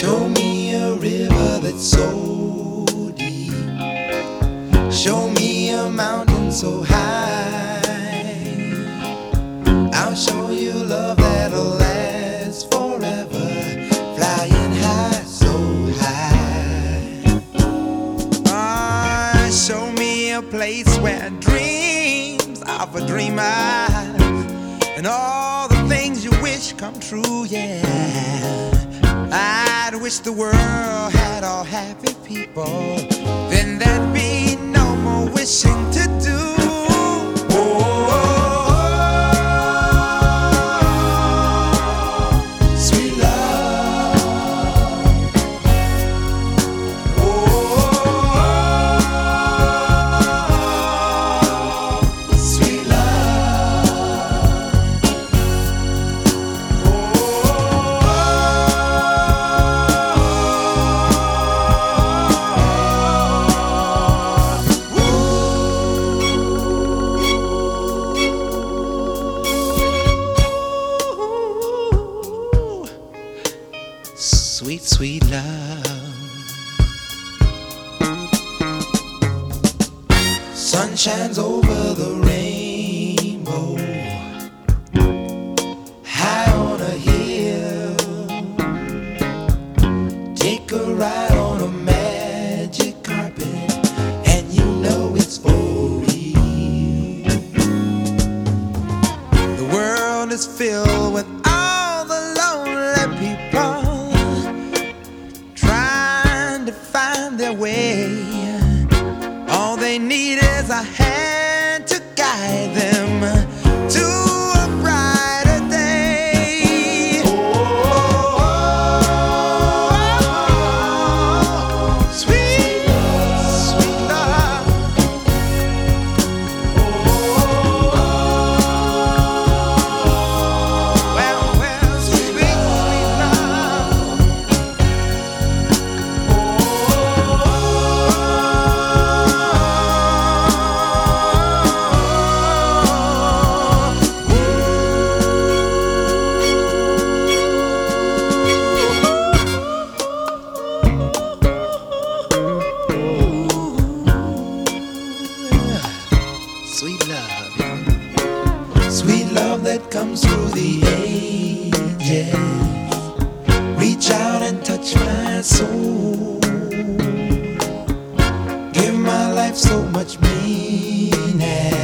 Show me a river that's so deep. Show me a mountain so high. I'll show you love that'll last forever. Flying high, so high. Ah, show me a place where dreams of a dreamer and all the things you wish come true, yeah. I'd wish the world had all happy people. Then there'd be no more wishing to do. Sun shines over the rainbow. High on a hill. Take a ride on my soul. Give my life so much meaning,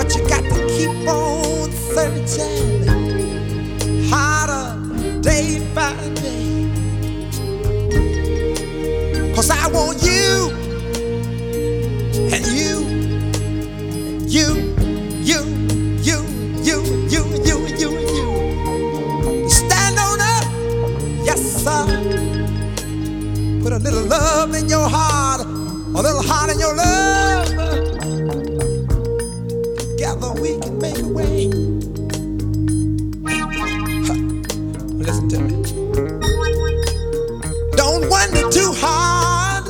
But you got to keep on searching Cause I want you and you, you, you, you, you, you, you, you, you. Stand on up, yes, sir. Put a little love in your heart, a little heart in your love. Together we can make a way. Listen to me don't wonder too hard.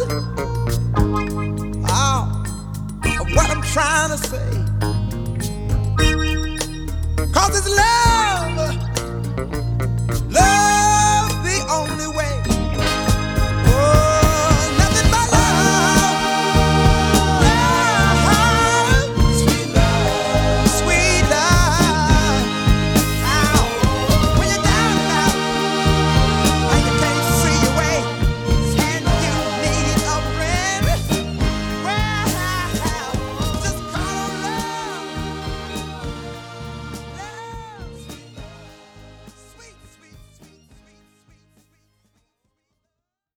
Oh, what I'm trying to say.